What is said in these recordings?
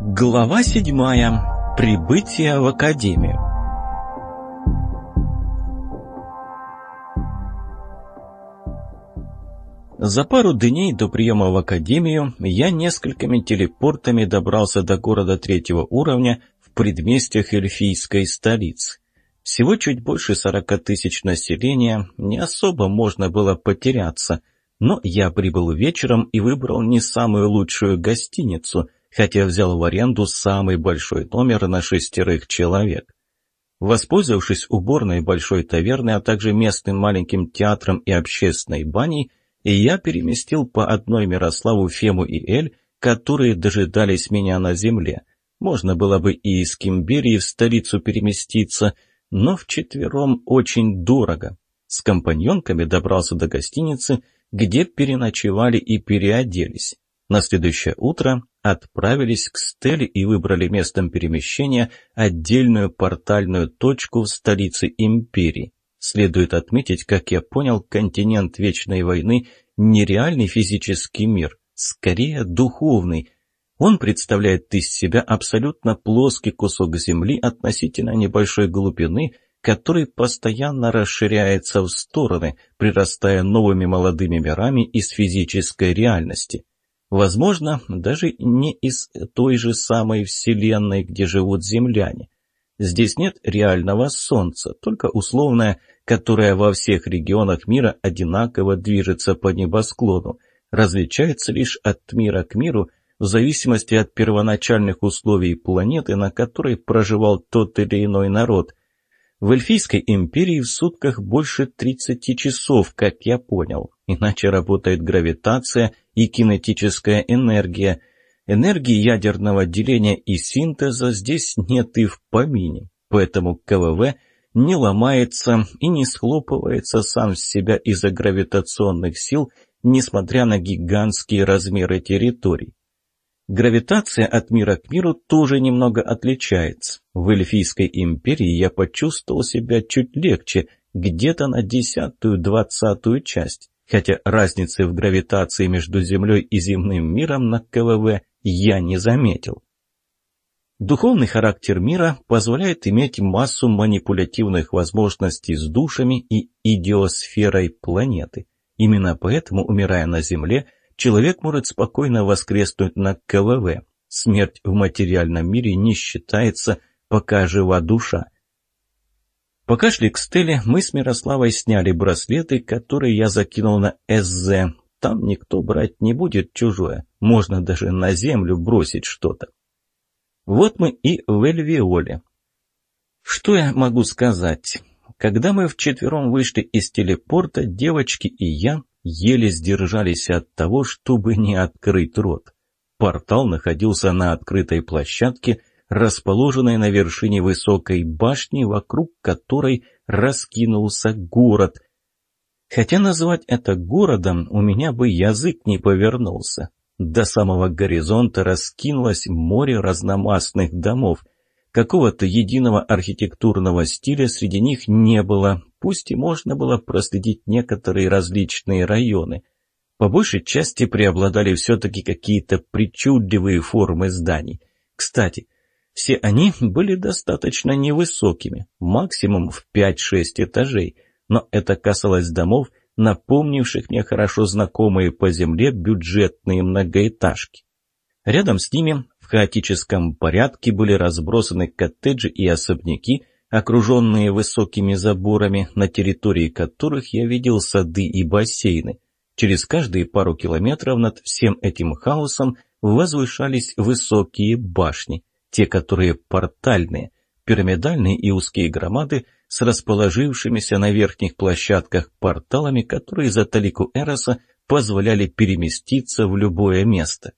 Глава седьмая. Прибытие в Академию. За пару дней до приема в Академию я несколькими телепортами добрался до города третьего уровня в предместьях эльфийской столицы. Всего чуть больше сорока тысяч населения, не особо можно было потеряться, но я прибыл вечером и выбрал не самую лучшую гостиницу, хотя взял в аренду самый большой номер на шестерых человек. Воспользовавшись уборной большой таверны, а также местным маленьким театром и общественной баней, я переместил по одной Мирославу, Фему и Эль, которые дожидались меня на земле. Можно было бы и из Кимберии в столицу переместиться – но вчетвером очень дорого. С компаньонками добрался до гостиницы, где переночевали и переоделись. На следующее утро отправились к Стелле и выбрали местом перемещения отдельную портальную точку в столице империи. Следует отметить, как я понял, континент Вечной войны – нереальный физический мир, скорее духовный – он представляет из себя абсолютно плоский кусок земли относительно небольшой глубины, который постоянно расширяется в стороны, прирастая новыми молодыми мирами из физической реальности. Возможно, даже не из той же самой Вселенной, где живут земляне. Здесь нет реального Солнца, только условное, которое во всех регионах мира одинаково движется по небосклону, различается лишь от мира к миру – в зависимости от первоначальных условий планеты, на которой проживал тот или иной народ. В Эльфийской империи в сутках больше 30 часов, как я понял, иначе работает гравитация и кинетическая энергия. Энергии ядерного деления и синтеза здесь нет и в помине, поэтому КВВ не ломается и не схлопывается сам с себя из-за гравитационных сил, несмотря на гигантские размеры территорий. Гравитация от мира к миру тоже немного отличается. В Эльфийской империи я почувствовал себя чуть легче, где-то на десятую-двадцатую часть, хотя разницы в гравитации между Землей и земным миром на КВВ я не заметил. Духовный характер мира позволяет иметь массу манипулятивных возможностей с душами и идиосферой планеты. Именно поэтому, умирая на Земле, человек может спокойно воскреснуть на КВВ. Смерть в материальном мире не считается, пока жива душа. Пока шли к Стелле, мы с Мирославой сняли браслеты, которые я закинул на СЗ. Там никто брать не будет чужое. Можно даже на землю бросить что-то. Вот мы и в Эльвиоле. Что я могу сказать? Когда мы вчетвером вышли из телепорта, девочки и я еле сдержались от того, чтобы не открыть рот. Портал находился на открытой площадке, расположенной на вершине высокой башни, вокруг которой раскинулся город. Хотя назвать это городом у меня бы язык не повернулся. До самого горизонта раскинулось море разномастных домов — Какого-то единого архитектурного стиля среди них не было, пусть и можно было проследить некоторые различные районы. По большей части преобладали все-таки какие-то причудливые формы зданий. Кстати, все они были достаточно невысокими, максимум в 5-6 этажей, но это касалось домов, напомнивших мне хорошо знакомые по земле бюджетные многоэтажки. Рядом с ними в хаотическом порядке были разбросаны коттеджи и особняки, окруженные высокими заборами, на территории которых я видел сады и бассейны. Через каждые пару километров над всем этим хаосом возвышались высокие башни, те, которые портальные, пирамидальные и узкие громады с расположившимися на верхних площадках порталами, которые за талику Эроса позволяли переместиться в любое место.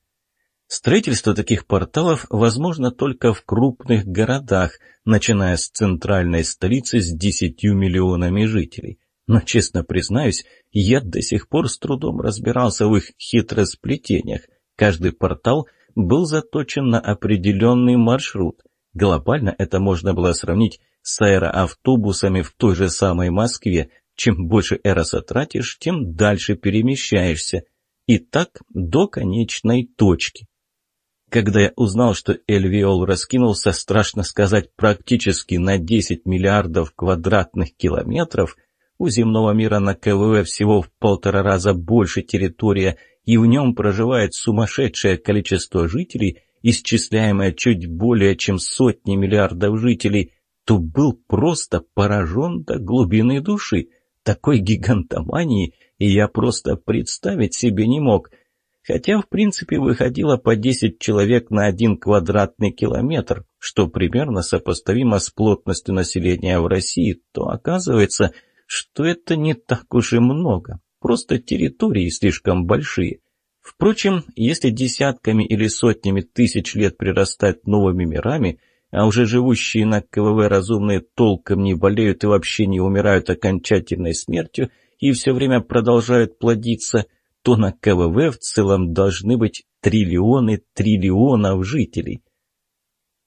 Строительство таких порталов возможно только в крупных городах, начиная с центральной столицы с десятью миллионами жителей. Но, честно признаюсь, я до сих пор с трудом разбирался в их хитросплетениях. Каждый портал был заточен на определенный маршрут. Глобально это можно было сравнить с аэроавтобусами в той же самой Москве. Чем больше эроса тратишь, тем дальше перемещаешься. И так до конечной точки. Когда я узнал, что Эльвиол раскинулся, страшно сказать, практически на 10 миллиардов квадратных километров, у земного мира на КВВ всего в полтора раза больше территория, и в нем проживает сумасшедшее количество жителей, исчисляемое чуть более чем сотни миллиардов жителей, то был просто поражен до глубины души. Такой гигантомании я просто представить себе не мог – хотя в принципе выходило по 10 человек на один квадратный километр, что примерно сопоставимо с плотностью населения в России, то оказывается, что это не так уж и много, просто территории слишком большие. Впрочем, если десятками или сотнями тысяч лет прирастать новыми мирами, а уже живущие на КВВ разумные толком не болеют и вообще не умирают окончательной смертью и все время продолжают плодиться – то на КВВ в целом должны быть триллионы триллионов жителей.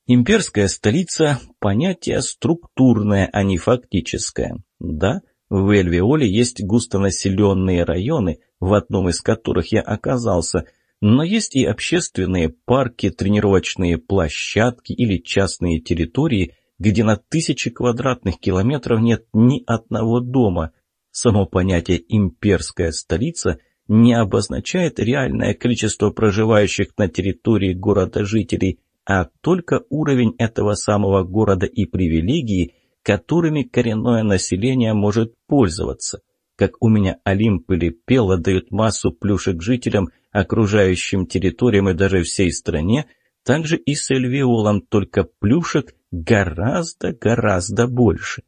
Имперская столица – понятие структурное, а не фактическое. Да, в Эльвиоле есть густонаселенные районы, в одном из которых я оказался, но есть и общественные парки, тренировочные площадки или частные территории, где на тысячи квадратных километров нет ни одного дома. Само понятие «имперская столица» – не обозначает реальное количество проживающих на территории города жителей, а только уровень этого самого города и привилегии, которыми коренное население может пользоваться. Как у меня Олимп или Пела дают массу плюшек жителям, окружающим территориям и даже всей стране, так же и с Эльвиолом, только плюшек гораздо-гораздо больше.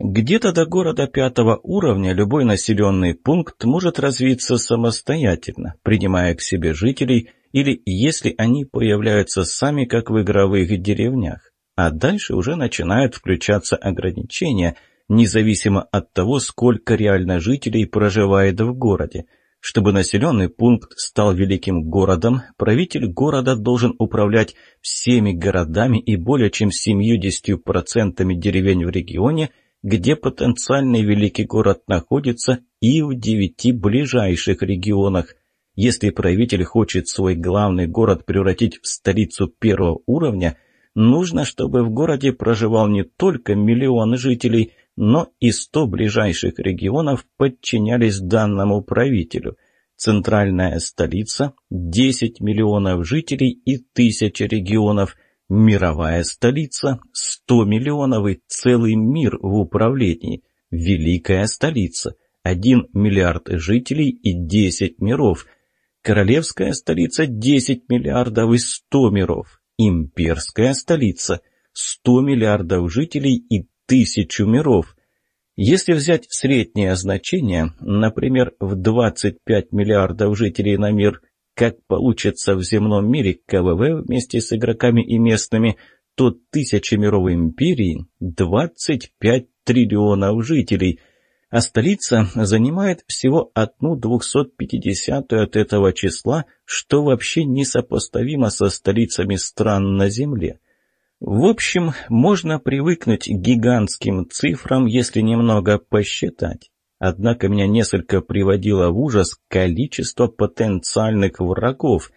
Где-то до города пятого уровня любой населенный пункт может развиться самостоятельно, принимая к себе жителей или если они появляются сами, как в игровых деревнях. А дальше уже начинают включаться ограничения, независимо от того, сколько реально жителей проживает в городе. Чтобы населенный пункт стал великим городом, правитель города должен управлять всеми городами и более чем 70% деревень в регионе – где потенциальный великий город находится, и в девяти ближайших регионах. Если правитель хочет свой главный город превратить в столицу первого уровня, нужно, чтобы в городе проживал не только миллион жителей, но и сто ближайших регионов подчинялись данному правителю. Центральная столица – 10 миллионов жителей и тысяча регионов – Мировая столица, 100 миллионов и целый мир в управлении. Великая столица, 1 миллиард жителей и 10 миров. Королевская столица, 10 миллиардов и 100 миров. Имперская столица, 100 миллиардов жителей и тысячу миров. Если взять среднее значение, например, в 25 миллиардов жителей на мир, как получится в земном мире КВВ вместе с игроками и местными, то тысячемировой империи 25 триллионов жителей, а столица занимает всего одну двухсот-пятидесятую от этого числа, что вообще несопоставимо со столицами стран на Земле. В общем, можно привыкнуть к гигантским цифрам, если немного посчитать. Однако меня несколько приводило в ужас количество потенциальных врагов.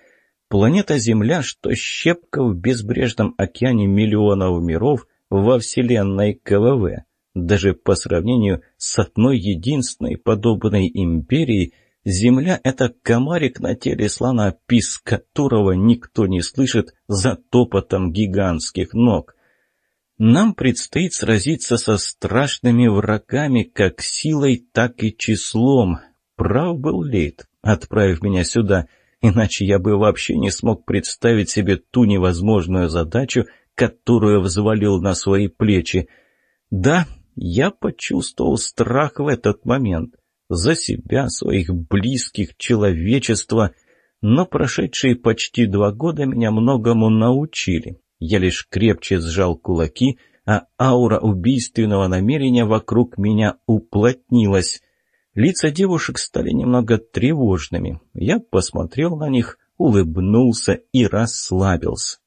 Планета Земля, что щепка в безбрежном океане миллионов миров во Вселенной КВВ. Даже по сравнению с одной единственной подобной империей, Земля — это комарик на теле слона, писк которого никто не слышит за топотом гигантских ног. Нам предстоит сразиться со страшными врагами как силой, так и числом. Прав был Лейт, отправив меня сюда, иначе я бы вообще не смог представить себе ту невозможную задачу, которую взвалил на свои плечи. Да, я почувствовал страх в этот момент. За себя, своих близких, человечество. Но прошедшие почти два года меня многому научили. Я лишь крепче сжал кулаки, а аура убийственного намерения вокруг меня уплотнилась. Лица девушек стали немного тревожными. Я посмотрел на них, улыбнулся и расслабился.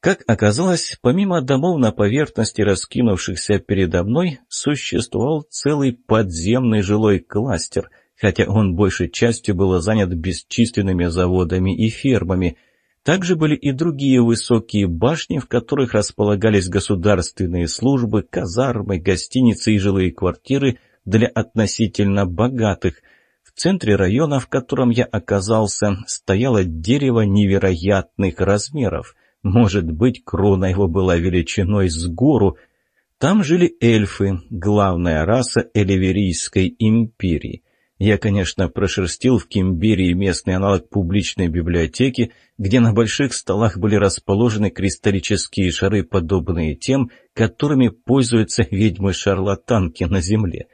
Как оказалось, помимо домов на поверхности, раскинувшихся передо мной, существовал целый подземный жилой кластер, хотя он большей частью был занят бесчисленными заводами и фермами – Также были и другие высокие башни, в которых располагались государственные службы, казармы, гостиницы и жилые квартиры для относительно богатых. В центре района, в котором я оказался, стояло дерево невероятных размеров. Может быть, крона его была величиной с гору. Там жили эльфы, главная раса Эливерийской империи. Я, конечно, прошерстил в Кимберии местный аналог публичной библиотеки, где на больших столах были расположены кристаллические шары, подобные тем, которыми пользуются ведьмы-шарлатанки на Земле.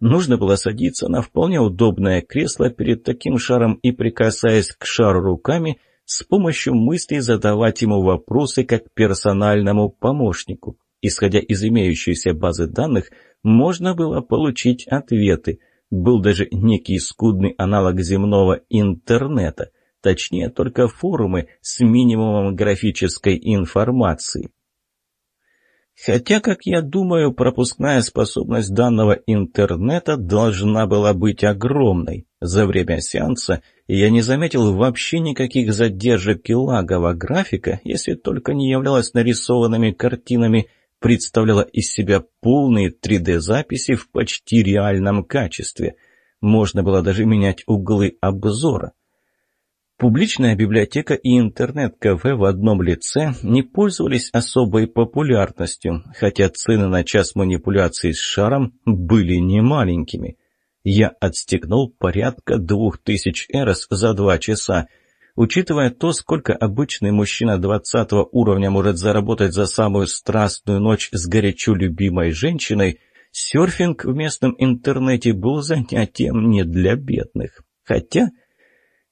Нужно было садиться на вполне удобное кресло перед таким шаром и, прикасаясь к шару руками, с помощью мыслей задавать ему вопросы как персональному помощнику. Исходя из имеющейся базы данных, можно было получить ответы – был даже некий скудный аналог земного интернета, точнее только форумы с минимумом графической информации. Хотя, как я думаю, пропускная способность данного интернета должна была быть огромной. За время сеанса я не заметил вообще никаких задержек и лагов, а графика, если только не являлась нарисованными картинами, представляла из себя полные 3D-записи в почти реальном качестве. Можно было даже менять углы обзора. Публичная библиотека и интернет-кафе в одном лице не пользовались особой популярностью, хотя цены на час манипуляций с шаром были немаленькими. Я отстегнул порядка двух тысяч эрос за два часа – Учитывая то, сколько обычный мужчина двадцатого уровня может заработать за самую страстную ночь с горячо любимой женщиной, серфинг в местном интернете был занятием не для бедных. Хотя,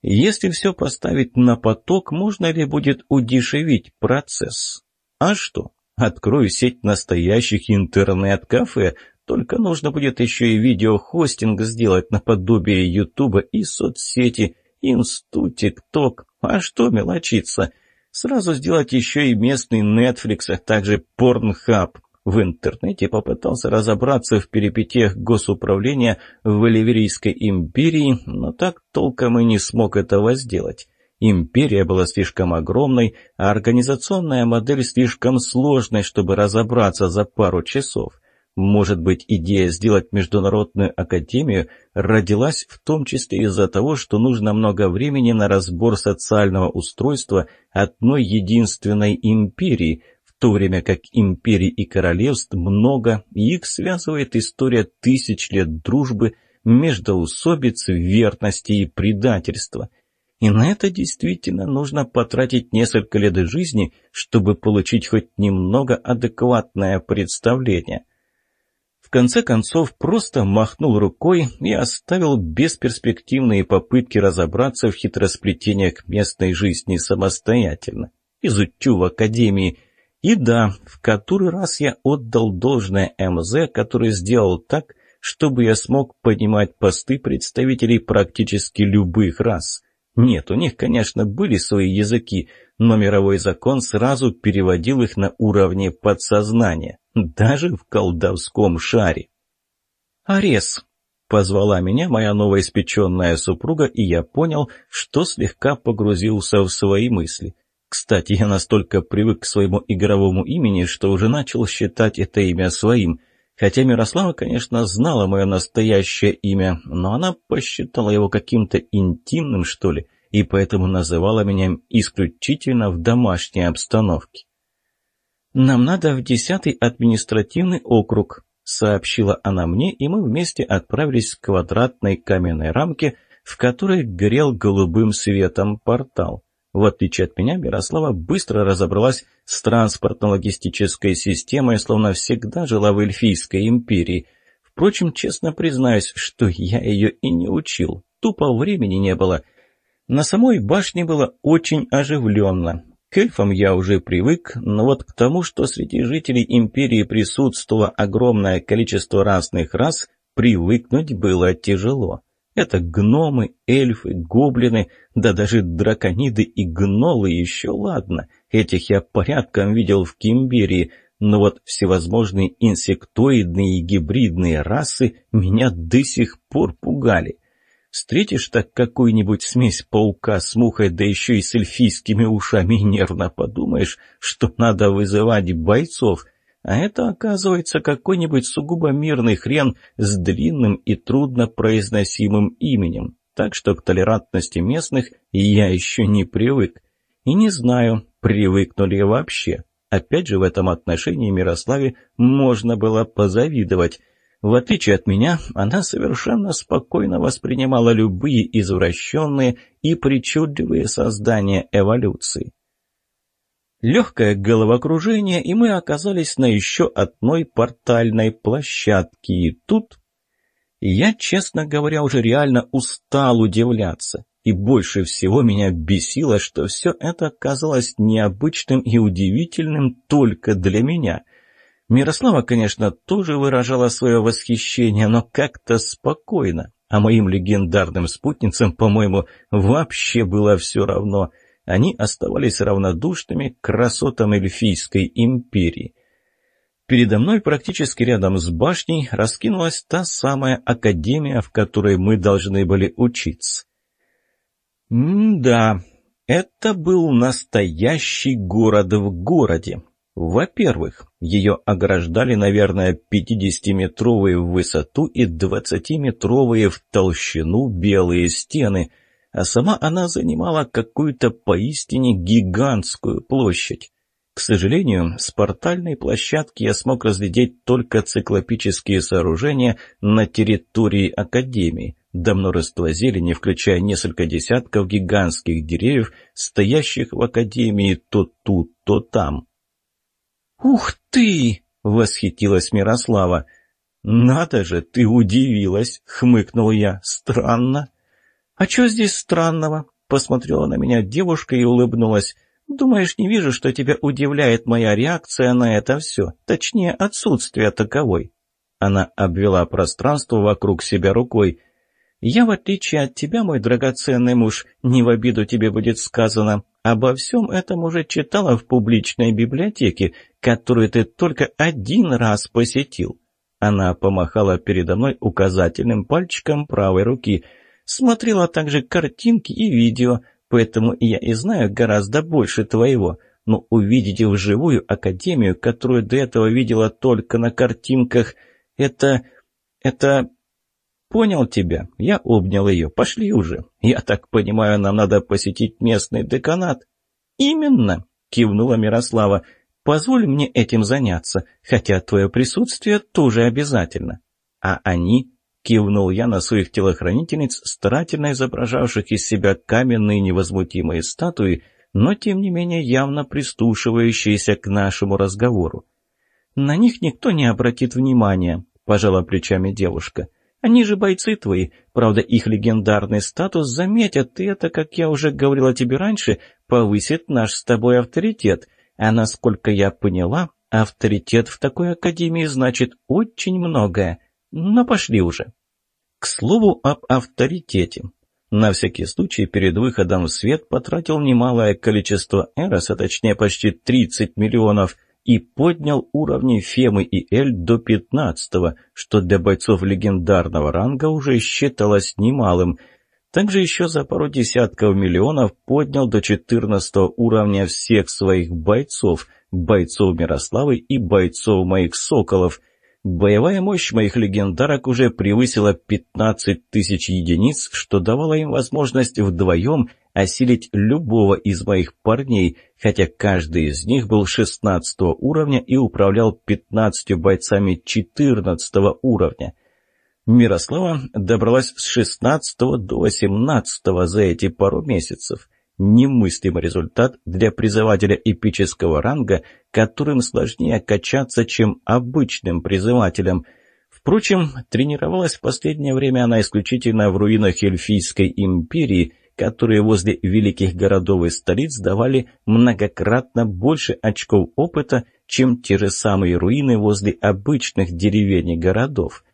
если все поставить на поток, можно ли будет удешевить процесс? А что? Открою сеть настоящих интернет-кафе, только нужно будет еще и видеохостинг сделать наподобие Ютуба и соцсети – Инсту, ТикТок. А что мелочиться? Сразу сделать еще и местный Netflix, а также Pornhub. В интернете попытался разобраться в перипетиях госуправления в Эливерийской империи, но так толком и не смог этого сделать. Империя была слишком огромной, а организационная модель слишком сложной, чтобы разобраться за пару часов. Может быть, идея сделать Международную академию родилась в том числе из-за того, что нужно много времени на разбор социального устройства одной единственной империи, в то время как империй и королевств много, и их связывает история тысяч лет дружбы, междоусобиц, верности и предательства. И на это действительно нужно потратить несколько лет жизни, чтобы получить хоть немного адекватное представление – конце концов просто махнул рукой и оставил бесперспективные попытки разобраться в хитросплетениях местной жизни самостоятельно. Изучу в академии. И да, в который раз я отдал должное МЗ, который сделал так, чтобы я смог понимать посты представителей практически любых рас. Нет, у них, конечно, были свои языки, но мировой закон сразу переводил их на уровне подсознания даже в колдовском шаре. «Арес!» — позвала меня моя новоиспеченная супруга, и я понял, что слегка погрузился в свои мысли. Кстати, я настолько привык к своему игровому имени, что уже начал считать это имя своим. Хотя Мирослава, конечно, знала мое настоящее имя, но она посчитала его каким-то интимным, что ли, и поэтому называла меня исключительно в домашней обстановке. «Нам надо в десятый административный округ», — сообщила она мне, и мы вместе отправились к квадратной каменной рамке, в которой горел голубым светом портал. В отличие от меня, Мирослава быстро разобралась с транспортно-логистической системой, словно всегда жила в Эльфийской империи. Впрочем, честно признаюсь, что я ее и не учил. Тупо времени не было. На самой башне было очень оживленно. К эльфам я уже привык, но вот к тому, что среди жителей империи присутствовало огромное количество разных рас, привыкнуть было тяжело. Это гномы, эльфы, гоблины, да даже дракониды и гнолы еще ладно. Этих я порядком видел в Кимберии, но вот всевозможные инсектоидные и гибридные расы меня до сих пор пугали. Встретишь так какую-нибудь смесь паука с мухой, да еще и с эльфийскими ушами, нервно подумаешь, что надо вызывать бойцов. А это, оказывается, какой-нибудь сугубо мирный хрен с длинным и трудно произносимым именем. Так что к толерантности местных я еще не привык. И не знаю, привыкну ли вообще. Опять же, в этом отношении Мирославе можно было позавидовать – в отличие от меня, она совершенно спокойно воспринимала любые извращенные и причудливые создания эволюции. Легкое головокружение, и мы оказались на еще одной портальной площадке. И тут я, честно говоря, уже реально устал удивляться. И больше всего меня бесило, что все это казалось необычным и удивительным только для меня — Мирослава, конечно, тоже выражала свое восхищение, но как-то спокойно. А моим легендарным спутницам, по-моему, вообще было все равно. Они оставались равнодушными к красотам эльфийской империи. Передо мной, практически рядом с башней, раскинулась та самая академия, в которой мы должны были учиться. М-да, это был настоящий город в городе. Во-первых, ее ограждали, наверное, 50-метровые в высоту и 20-метровые в толщину белые стены, а сама она занимала какую-то поистине гигантскую площадь. К сожалению, с портальной площадки я смог разглядеть только циклопические сооружения на территории Академии, до множества зелени, включая несколько десятков гигантских деревьев, стоящих в Академии то тут, то там. «Ух ты!» — восхитилась Мирослава. «Надо же, ты удивилась!» — хмыкнул я. «Странно». «А что здесь странного?» — посмотрела на меня девушка и улыбнулась. «Думаешь, не вижу, что тебя удивляет моя реакция на это все? Точнее, отсутствие таковой». Она обвела пространство вокруг себя рукой. «Я, в отличие от тебя, мой драгоценный муж, не в обиду тебе будет сказано, обо всем этом уже читала в публичной библиотеке, которую ты только один раз посетил». Она помахала передо мной указательным пальчиком правой руки. Смотрела также картинки и видео, поэтому я и знаю гораздо больше твоего. Но увидеть вживую академию, которую до этого видела только на картинках, это... это... «Понял тебя. Я обнял ее. Пошли уже. Я так понимаю, нам надо посетить местный деканат». «Именно», — кивнула Мирослава. Позволь мне этим заняться, хотя твое присутствие тоже обязательно. А они, кивнул я на своих телохранительниц, старательно изображавших из себя каменные невозмутимые статуи, но тем не менее явно пристушивающиеся к нашему разговору. На них никто не обратит внимания, пожала плечами девушка. Они же бойцы твои, правда, их легендарный статус заметят, и это, как я уже говорила тебе раньше, повысит наш с тобой авторитет. А насколько я поняла, авторитет в такой академии значит очень многое. Но пошли уже. К слову об авторитете. На всякий случай перед выходом в свет потратил немалое количество эрос, а точнее почти 30 миллионов, и поднял уровни Фемы и Эль до 15 что для бойцов легендарного ранга уже считалось немалым – также еще за пару десятков миллионов поднял до 14 уровня всех своих бойцов, бойцов Мирославы и бойцов моих соколов. Боевая мощь моих легендарок уже превысила 15 тысяч единиц, что давало им возможность вдвоем осилить любого из моих парней, хотя каждый из них был 16 уровня и управлял 15 бойцами 14 уровня. Мирослава добралась с 16 до 18 за эти пару месяцев. Немыслимый результат для призывателя эпического ранга, которым сложнее качаться, чем обычным призывателям. Впрочем, тренировалась в последнее время она исключительно в руинах Эльфийской империи, которые возле великих городов и столиц давали многократно больше очков опыта, чем те же самые руины возле обычных деревень и городов.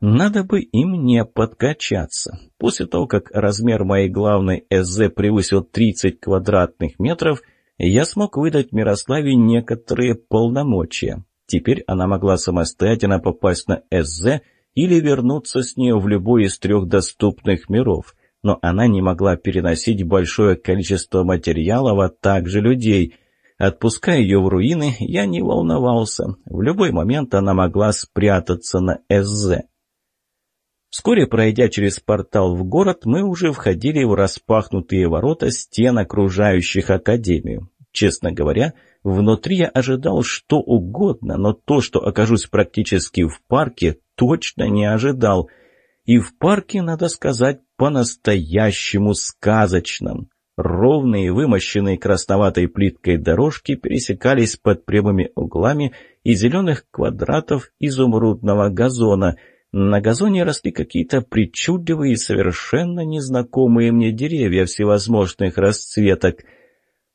Надо бы и мне подкачаться. После того, как размер моей главной СЗ превысил 30 квадратных метров, я смог выдать Мирославе некоторые полномочия. Теперь она могла самостоятельно попасть на СЗ или вернуться с нее в любой из трех доступных миров. Но она не могла переносить большое количество материалов, а также людей. Отпуская ее в руины, я не волновался. В любой момент она могла спрятаться на СЗ. Вскоре, пройдя через портал в город, мы уже входили в распахнутые ворота стен, окружающих Академию. Честно говоря, внутри я ожидал что угодно, но то, что окажусь практически в парке, точно не ожидал. И в парке, надо сказать, по-настоящему сказочном. Ровные, вымощенные красноватой плиткой дорожки пересекались под прямыми углами и зеленых квадратов изумрудного газона – на газоне росли какие-то причудливые совершенно незнакомые мне деревья всевозможных расцветок.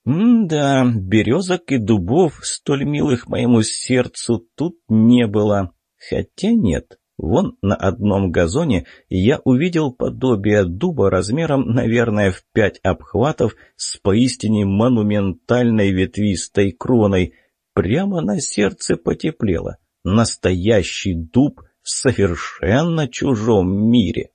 М-да, березок и дубов, столь милых моему сердцу, тут не было. Хотя нет, вон на одном газоне я увидел подобие дуба размером, наверное, в пять обхватов с поистине монументальной ветвистой кроной. Прямо на сердце потеплело. Настоящий дуб — совершенно чужом мире.